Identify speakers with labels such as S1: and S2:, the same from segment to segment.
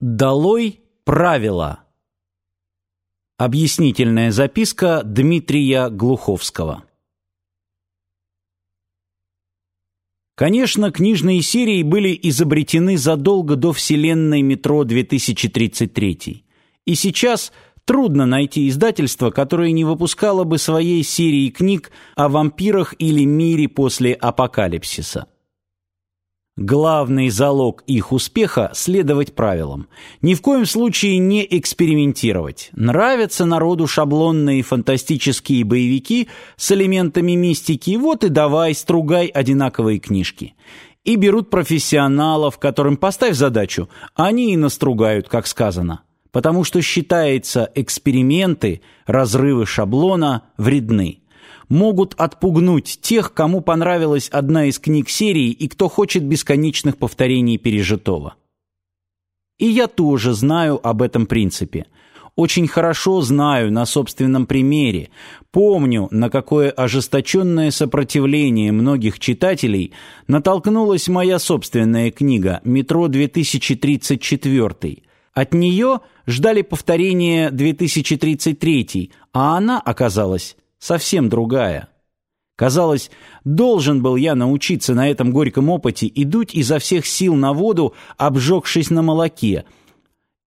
S1: Долой правила. Объяснительная записка Дмитрия Глуховского. Конечно, книжные серии были изобретены задолго до вселенной метро 2033. И сейчас трудно найти издательство, которое не выпускало бы своей серии книг о вампирах или мире после апокалипсиса. Главный залог их успеха – следовать правилам. Ни в коем случае не экспериментировать. Нравятся народу шаблонные фантастические боевики с элементами мистики, вот и давай, стругай одинаковые книжки. И берут профессионалов, которым поставь задачу, они и настругают, как сказано. Потому что считается, эксперименты, разрывы шаблона вредны могут отпугнуть тех, кому понравилась одна из книг серии и кто хочет бесконечных повторений пережитого. И я тоже знаю об этом принципе. Очень хорошо знаю на собственном примере. Помню, на какое ожесточенное сопротивление многих читателей натолкнулась моя собственная книга «Метро 2034». От нее ждали повторения 2033, а она оказалась совсем другая. Казалось, должен был я научиться на этом горьком опыте и дуть изо всех сил на воду, обжегшись на молоке.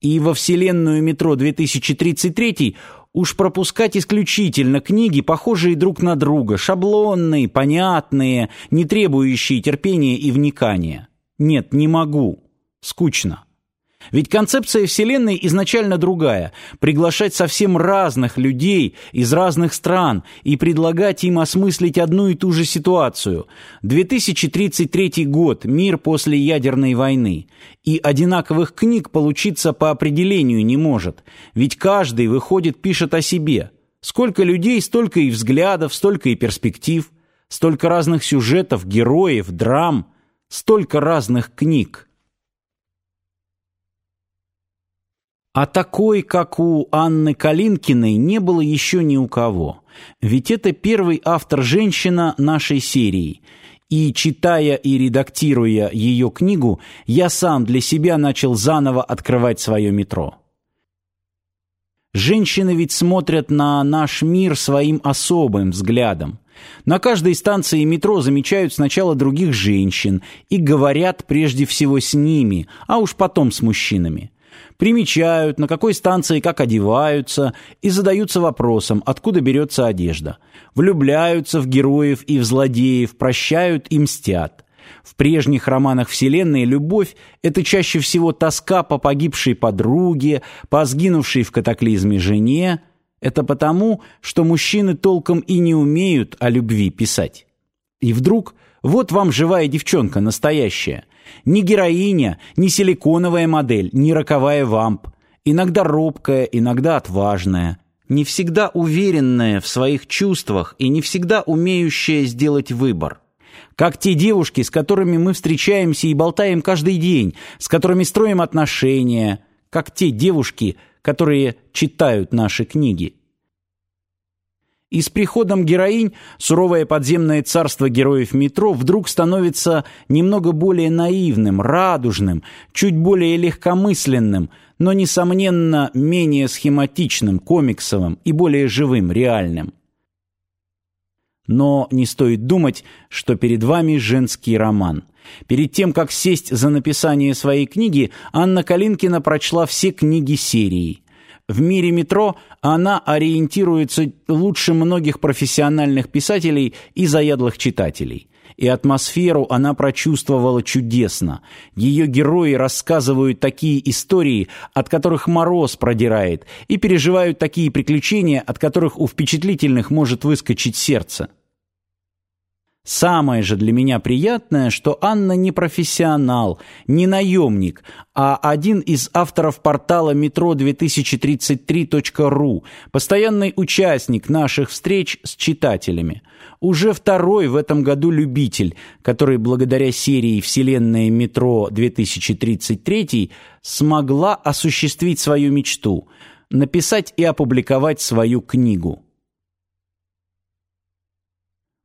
S1: И во вселенную метро 2033 уж пропускать исключительно книги, похожие друг на друга, шаблонные, понятные, не требующие терпения и вникания. Нет, не могу. Скучно. Ведь концепция Вселенной изначально другая – приглашать совсем разных людей из разных стран и предлагать им осмыслить одну и ту же ситуацию. 2033 год – мир после ядерной войны. И одинаковых книг получиться по определению не может, ведь каждый, выходит, пишет о себе. Сколько людей, столько и взглядов, столько и перспектив, столько разных сюжетов, героев, драм, столько разных книг. А такой, как у Анны Калинкиной, не было еще ни у кого. Ведь это первый автор-женщина нашей серии. И, читая и редактируя ее книгу, я сам для себя начал заново открывать свое метро. Женщины ведь смотрят на наш мир своим особым взглядом. На каждой станции метро замечают сначала других женщин и говорят прежде всего с ними, а уж потом с мужчинами примечают, на какой станции как одеваются, и задаются вопросом, откуда берется одежда. Влюбляются в героев и в злодеев, прощают и мстят. В прежних романах Вселенной любовь – это чаще всего тоска по погибшей подруге, по сгинувшей в катаклизме жене. Это потому, что мужчины толком и не умеют о любви писать. И вдруг вот вам живая девчонка, настоящая. Ни героиня, ни силиконовая модель, ни роковая вамп. Иногда робкая, иногда отважная. Не всегда уверенная в своих чувствах и не всегда умеющая сделать выбор. Как те девушки, с которыми мы встречаемся и болтаем каждый день, с которыми строим отношения. Как те девушки, которые читают наши книги. И с приходом героинь суровое подземное царство героев метро вдруг становится немного более наивным, радужным, чуть более легкомысленным, но, несомненно, менее схематичным, комиксовым и более живым, реальным. Но не стоит думать, что перед вами женский роман. Перед тем, как сесть за написание своей книги, Анна Калинкина прочла все книги серии – в мире метро она ориентируется лучше многих профессиональных писателей и заядлых читателей. И атмосферу она прочувствовала чудесно. Ее герои рассказывают такие истории, от которых мороз продирает, и переживают такие приключения, от которых у впечатлительных может выскочить сердце. Самое же для меня приятное, что Анна не профессионал, не наемник, а один из авторов портала metro2033.ru, постоянный участник наших встреч с читателями. Уже второй в этом году любитель, который благодаря серии «Вселенная метро 2033» смогла осуществить свою мечту – написать и опубликовать свою книгу.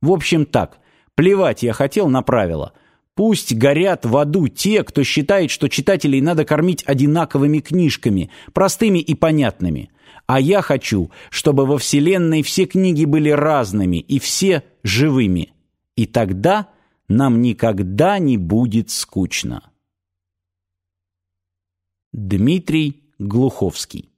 S1: В общем так – Плевать я хотел на правила. Пусть горят в аду те, кто считает, что читателей надо кормить одинаковыми книжками, простыми и понятными. А я хочу, чтобы во Вселенной все книги были разными и все живыми. И тогда нам никогда не будет скучно. Дмитрий Глуховский